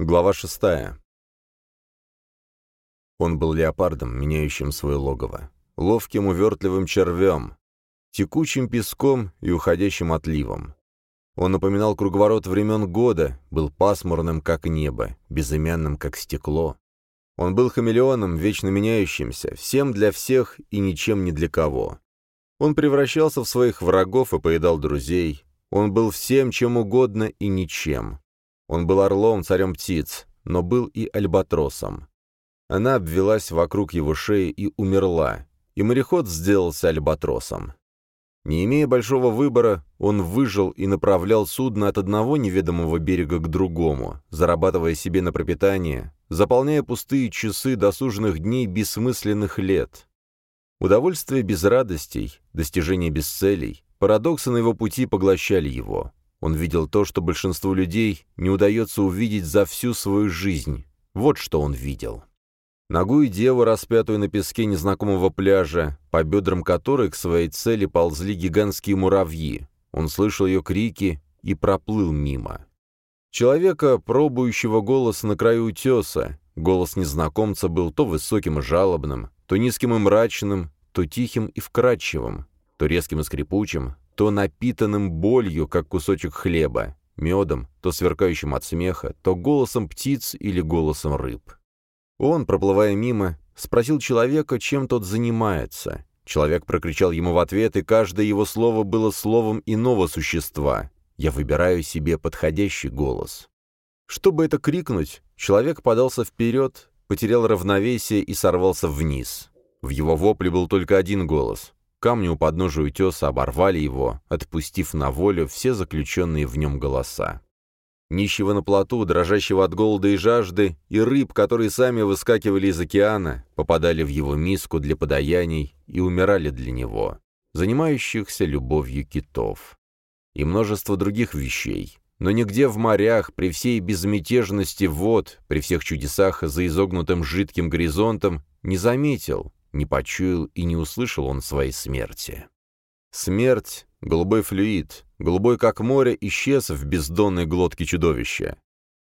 Глава шестая. Он был леопардом, меняющим свое логово, ловким увертливым червем, текучим песком и уходящим отливом. Он напоминал круговорот времен года, был пасмурным, как небо, безымянным, как стекло. Он был хамелеоном, вечно меняющимся, всем для всех и ничем не для кого. Он превращался в своих врагов и поедал друзей. Он был всем, чем угодно и ничем. Он был орлом, царем птиц, но был и альбатросом. Она обвелась вокруг его шеи и умерла, и мореход сделался альбатросом. Не имея большого выбора, он выжил и направлял судно от одного неведомого берега к другому, зарабатывая себе на пропитание, заполняя пустые часы досужных дней бессмысленных лет. Удовольствие без радостей, достижение без целей, парадоксы на его пути поглощали его. Он видел то, что большинству людей не удается увидеть за всю свою жизнь. Вот что он видел. Ногую деву, распятую на песке незнакомого пляжа, по бедрам которой к своей цели ползли гигантские муравьи. Он слышал ее крики и проплыл мимо. Человека, пробующего голос на краю утеса, голос незнакомца был то высоким и жалобным, то низким и мрачным, то тихим и вкрадчивым, то резким и скрипучим, то напитанным болью, как кусочек хлеба, медом, то сверкающим от смеха, то голосом птиц или голосом рыб. Он, проплывая мимо, спросил человека, чем тот занимается. Человек прокричал ему в ответ, и каждое его слово было словом иного существа. «Я выбираю себе подходящий голос». Чтобы это крикнуть, человек подался вперед, потерял равновесие и сорвался вниз. В его вопле был только один голос. Камни у подножия утеса оборвали его, отпустив на волю все заключенные в нем голоса нищего на плоту, дрожащего от голода и жажды, и рыб, которые сами выскакивали из океана, попадали в его миску для подаяний и умирали для него, занимающихся любовью китов. И множество других вещей. Но нигде в морях, при всей безмятежности вод, при всех чудесах за изогнутым жидким горизонтом, не заметил, не почуял и не услышал он своей смерти. Смерть — голубой флюид, голубой как море, исчез в бездонной глотке чудовища.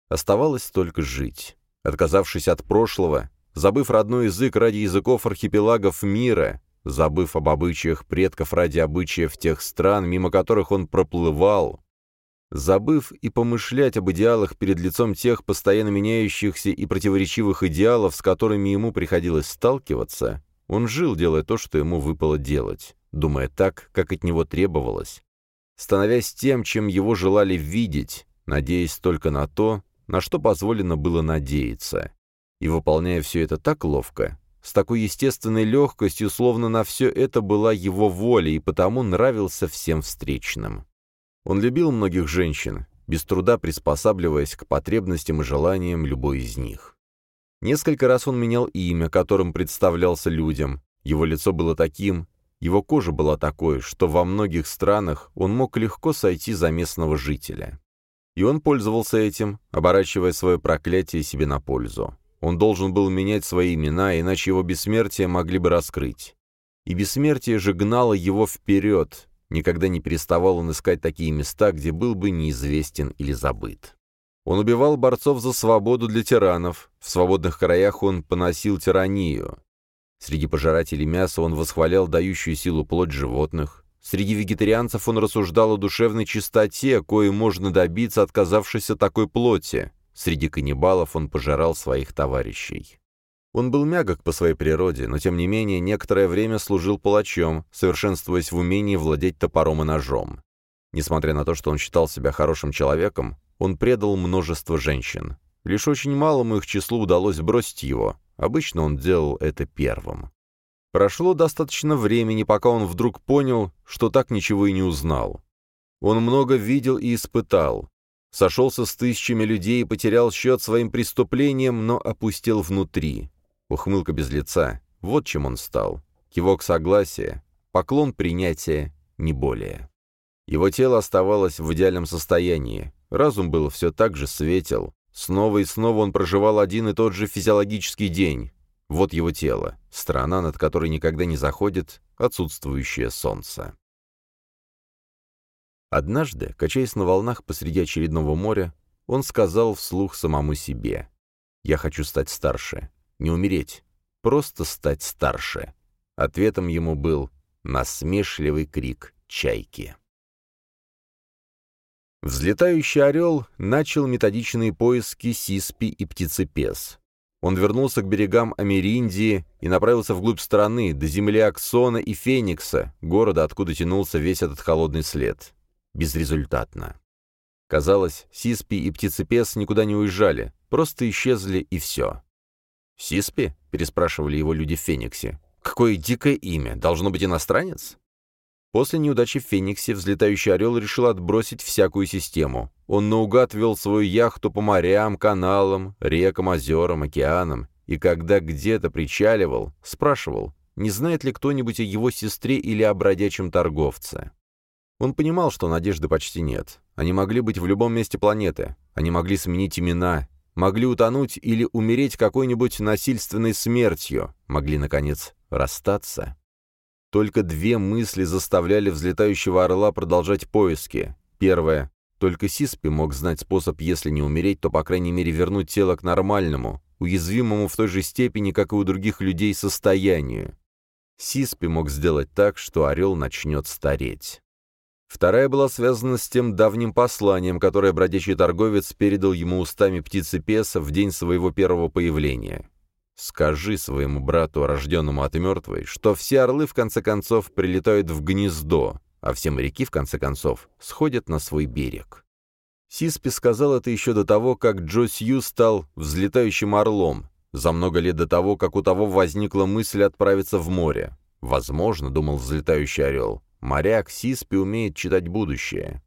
Оставалось только жить. Отказавшись от прошлого, забыв родной язык ради языков архипелагов мира, забыв об обычаях предков ради обычаев тех стран, мимо которых он проплывал, забыв и помышлять об идеалах перед лицом тех постоянно меняющихся и противоречивых идеалов, с которыми ему приходилось сталкиваться, он жил, делая то, что ему выпало делать думая так, как от него требовалось, становясь тем, чем его желали видеть, надеясь только на то, на что позволено было надеяться, и выполняя все это так ловко, с такой естественной легкостью, словно на все это была его воля и потому нравился всем встречным. Он любил многих женщин, без труда приспосабливаясь к потребностям и желаниям любой из них. Несколько раз он менял имя, которым представлялся людям, его лицо было таким, его кожа была такой, что во многих странах он мог легко сойти за местного жителя. И он пользовался этим, оборачивая свое проклятие себе на пользу. Он должен был менять свои имена, иначе его бессмертие могли бы раскрыть. И бессмертие же гнало его вперед, никогда не переставал он искать такие места, где был бы неизвестен или забыт. Он убивал борцов за свободу для тиранов, в свободных краях он поносил тиранию. Среди пожирателей мяса он восхвалял дающую силу плоть животных. Среди вегетарианцев он рассуждал о душевной чистоте, кое можно добиться, отказавшись от такой плоти. Среди каннибалов он пожирал своих товарищей. Он был мягок по своей природе, но тем не менее некоторое время служил палачом, совершенствуясь в умении владеть топором и ножом. Несмотря на то, что он считал себя хорошим человеком, он предал множество женщин. Лишь очень малому их числу удалось бросить его, Обычно он делал это первым. Прошло достаточно времени, пока он вдруг понял, что так ничего и не узнал. Он много видел и испытал. Сошелся с тысячами людей и потерял счет своим преступлениям, но опустил внутри. Ухмылка без лица. Вот чем он стал. Кивок согласия, поклон принятия, не более. Его тело оставалось в идеальном состоянии. Разум был все так же светел, Снова и снова он проживал один и тот же физиологический день. Вот его тело, страна, над которой никогда не заходит отсутствующее солнце. Однажды, качаясь на волнах посреди очередного моря, он сказал вслух самому себе. «Я хочу стать старше. Не умереть. Просто стать старше». Ответом ему был насмешливый крик чайки. Взлетающий орел начал методичные поиски Сиспи и птицепес. Он вернулся к берегам Америндии и направился вглубь страны, до земли Аксона и Феникса, города, откуда тянулся весь этот холодный след. Безрезультатно. Казалось, Сиспи и Птицепес никуда не уезжали, просто исчезли и все. «Сиспи?» — переспрашивали его люди в Фениксе. «Какое дикое имя! Должно быть иностранец?» После неудачи в Фениксе взлетающий орел решил отбросить всякую систему. Он наугад вел свою яхту по морям, каналам, рекам, озерам, океанам, и когда где-то причаливал, спрашивал, не знает ли кто-нибудь о его сестре или о бродячем торговце. Он понимал, что надежды почти нет. Они могли быть в любом месте планеты. Они могли сменить имена, могли утонуть или умереть какой-нибудь насильственной смертью, могли, наконец, расстаться. Только две мысли заставляли взлетающего орла продолжать поиски. Первая. Только Сиспи мог знать способ, если не умереть, то, по крайней мере, вернуть тело к нормальному, уязвимому в той же степени, как и у других людей, состоянию. Сиспи мог сделать так, что орел начнет стареть. Вторая была связана с тем давним посланием, которое бродячий торговец передал ему устами птицы Песа в день своего первого появления. Скажи своему брату, рожденному от мертвой, что все орлы в конце концов прилетают в гнездо, а все моряки в конце концов сходят на свой берег. Сиспи сказал это еще до того, как Джо Сью стал взлетающим орлом, за много лет до того, как у того возникла мысль отправиться в море. Возможно, думал взлетающий орел, моряк Сиспи умеет читать будущее.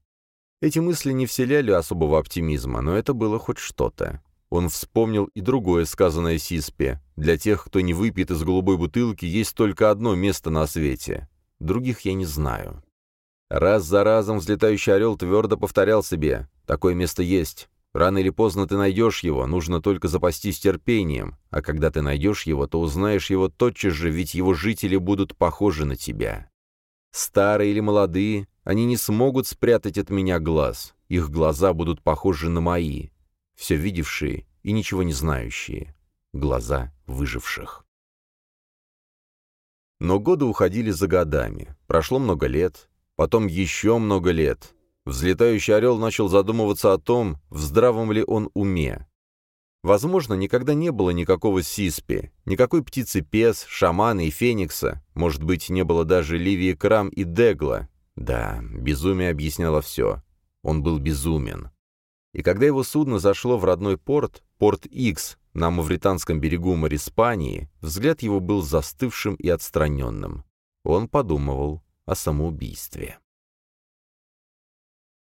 Эти мысли не вселяли особого оптимизма, но это было хоть что-то. Он вспомнил и другое, сказанное Сиспе. «Для тех, кто не выпьет из голубой бутылки, есть только одно место на свете. Других я не знаю». Раз за разом взлетающий орел твердо повторял себе «Такое место есть. Рано или поздно ты найдешь его, нужно только запастись терпением, а когда ты найдешь его, то узнаешь его тотчас же, ведь его жители будут похожи на тебя. Старые или молодые, они не смогут спрятать от меня глаз, их глаза будут похожи на мои, все видевшие и ничего не знающие, глаза выживших. Но годы уходили за годами. Прошло много лет, потом еще много лет. Взлетающий орел начал задумываться о том, в здравом ли он уме. Возможно, никогда не было никакого Сиспи, никакой птицы Пес, шамана и феникса, может быть, не было даже Ливии Крам и Дегла. Да, безумие объясняло все. Он был безумен. И когда его судно зашло в родной порт, порт Икс, на Мавританском берегу моря Испании, взгляд его был застывшим и отстраненным. Он подумывал о самоубийстве.